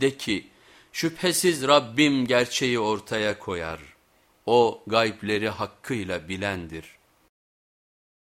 De ki şüphesiz Rabbim gerçeği ortaya koyar. O gaybleri hakkıyla bilendir.